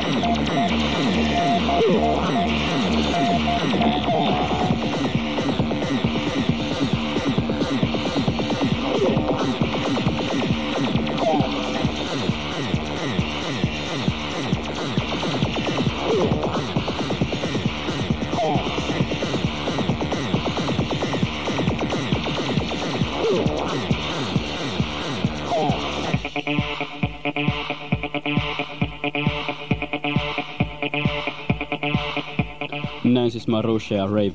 Oh, my God. Marusha ja Rave.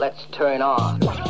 let's turn on.